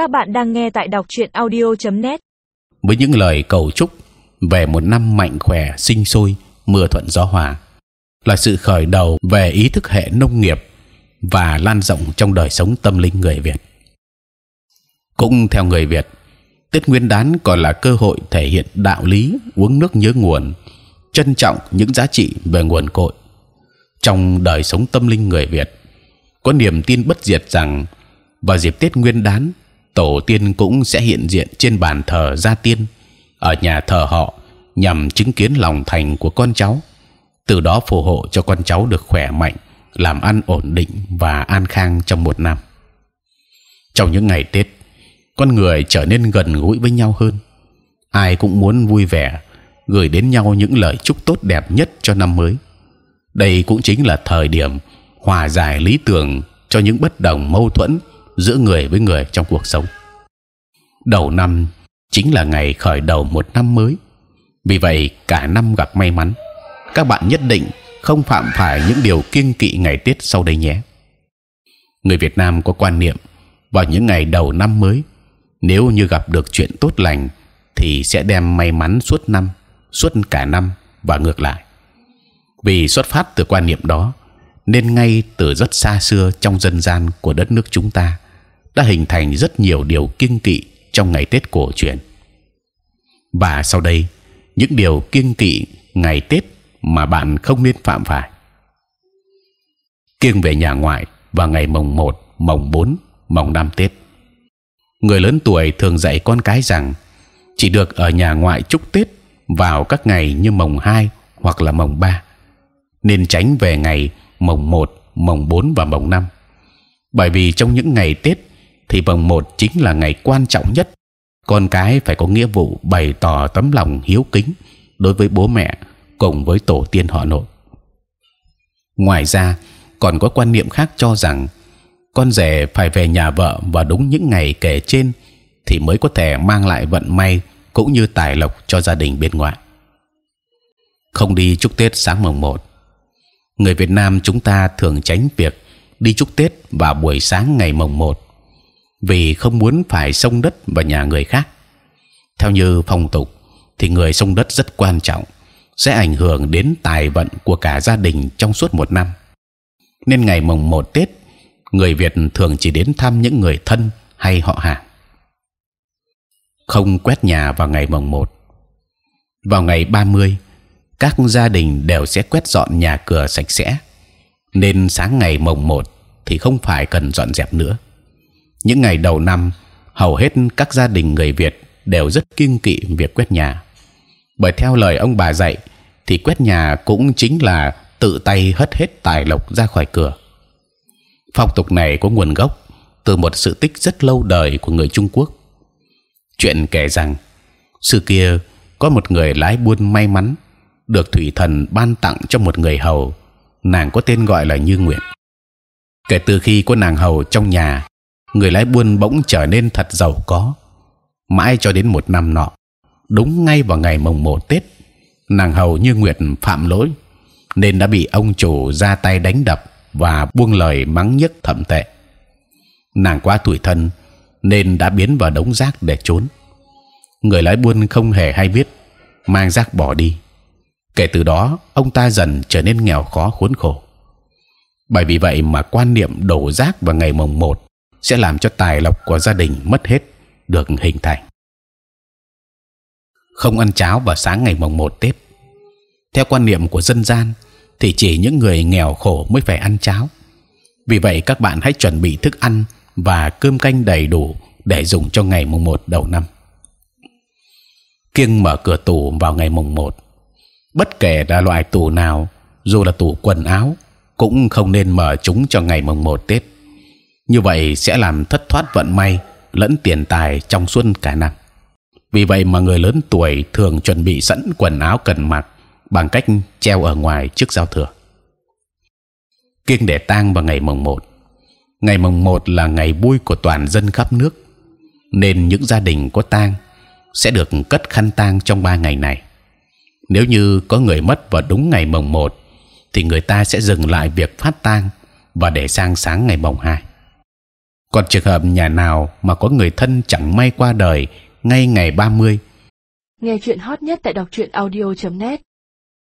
Các bạn đang nghe tại đọc truyện audio.net. với những lời cầu chúc về một năm mạnh khỏe, sinh sôi, mưa thuận gió hòa, là sự khởi đầu về ý thức hệ nông nghiệp và lan rộng trong đời sống tâm linh người Việt. Cũng theo người Việt, Tết Nguyên Đán còn là cơ hội thể hiện đạo lý uống nước nhớ nguồn, trân trọng những giá trị về nguồn cội. Trong đời sống tâm linh người Việt, có niềm tin bất diệt rằng vào dịp Tết Nguyên Đán, tổ tiên cũng sẽ hiện diện trên bàn thờ gia tiên ở nhà thờ họ nhằm chứng kiến lòng thành của con cháu, từ đó phù hộ cho con cháu được khỏe mạnh, làm ăn ổn định và an khang trong một năm. Trong những ngày Tết, con người trở nên gần gũi với nhau hơn. Ai cũng muốn vui vẻ, gửi đến nhau những lời chúc tốt đẹp nhất cho năm mới. Đây cũng chính là thời điểm hòa giải lý tưởng cho những bất đồng mâu thuẫn giữa người với người trong cuộc sống. Đầu năm chính là ngày khởi đầu một năm mới. Vì vậy cả năm gặp may mắn. Các bạn nhất định không phạm phải những điều kiêng kỵ ngày Tết sau đây nhé. Người Việt Nam có quan niệm vào những ngày đầu năm mới, nếu như gặp được chuyện tốt lành thì sẽ đem may mắn suốt năm, suốt cả năm và ngược lại. Vì xuất phát từ quan niệm đó, nên ngay từ rất xa xưa trong dân gian của đất nước chúng ta đã hình thành rất nhiều điều kiêng kỵ trong ngày Tết cổ truyền. Và sau đây, những điều kiêng kỵ ngày Tết mà bạn không nên phạm phải. Kiêng về nhà ngoại vào ngày mồng 1, mồng 4, mồng 5 Tết. Người lớn tuổi thường dạy con cái rằng chỉ được ở nhà ngoại chúc Tết vào các ngày như mồng 2 hoặc là mồng 3 nên tránh về ngày mồng 1, mồng 4 và mồng 5 bởi vì trong những ngày Tết thì mồng 1 chính là ngày quan trọng nhất con cái phải có nghĩa vụ bày tỏ tấm lòng hiếu kính đối với bố mẹ cùng với tổ tiên họ nội. Ngoài ra, còn có quan niệm khác cho rằng con rể phải về nhà vợ vào đúng những ngày kể trên thì mới có thể mang lại vận may cũng như tài lộc cho gia đình bên ngoại. Không đi chúc Tết sáng mồng 1 người Việt Nam chúng ta thường tránh việc đi chúc Tết vào buổi sáng ngày mồng 1 vì không muốn phải xông đất vào nhà người khác. Theo như phong tục thì người xông đất rất quan trọng, sẽ ảnh hưởng đến tài vận của cả gia đình trong suốt một năm. Nên ngày mồng 1 Tết, người Việt thường chỉ đến thăm những người thân hay họ hàng. Không quét nhà vào ngày mồng 1 Vào ngày 30 các gia đình đều sẽ quét dọn nhà cửa sạch sẽ nên sáng ngày mồng 1 thì không phải cần dọn dẹp nữa những ngày đầu năm, hầu hết các gia đình người Việt đều rất kiêng kỵ việc quét nhà. Bởi theo lời ông bà dạy, thì quét nhà cũng chính là tự tay hất hết tài lộc ra khỏi cửa. Phong tục này có nguồn gốc từ một sự tích rất lâu đời của người Trung Quốc. Chuyện kể rằng, xưa kia có một người lái buôn may mắn, được thủy thần ban tặng cho một người hầu, nàng có tên gọi là như nguyệt. Kể từ khi có nàng hầu trong nhà người lái buôn bỗng trở nên thật giàu có. Mãi cho đến một năm nọ, đúng ngay vào ngày mồng một tết, nàng hầu như nguyệt phạm lỗi, nên đã bị ông chủ ra tay đánh đập và buông lời mắng nhức thậm tệ. Nàng quá tuổi thân, nên đã biến vào đống rác để trốn. Người lái buôn không hề hay biết, mang rác bỏ đi. Kể từ đó, ông ta dần trở nên nghèo khó khốn khổ. Bởi vì vậy mà quan niệm đổ rác vào ngày mồng 1 sẽ làm cho tài lộc của gia đình mất hết, được hình thành. Không ăn cháo vào sáng ngày mồng 1 tết. Theo quan niệm của dân gian, thì chỉ những người nghèo khổ mới phải ăn cháo. Vì vậy các bạn hãy chuẩn bị thức ăn và cơm canh đầy đủ để dùng cho ngày mùng 1 đầu năm. Kiêng mở cửa tủ vào ngày mùng 1 bất kể là loại tủ nào, dù là tủ quần áo, cũng không nên mở chúng cho ngày mồng 1 tết như vậy sẽ làm thất thoát vận may, lẫn tiền tài trong suốt cả năm. Vì vậy mà người lớn tuổi thường chuẩn bị sẵn quần áo cần mặc bằng cách treo ở ngoài trước giao thừa. Kiêng để tang vào ngày mồng 1 ngày mồng 1 là ngày vui của toàn dân khắp nước, nên những gia đình có tang sẽ được cất khăn tang trong ba ngày này. Nếu như có người mất vào đúng ngày mồng 1 thì người ta sẽ dừng lại việc phát tang và để sang sáng ngày mồng 2 còn trường hợp nhà nào mà có người thân chẳng may qua đời ngay ngày 30 Nghe chuyện hot nhất tại đọc truyện audio.net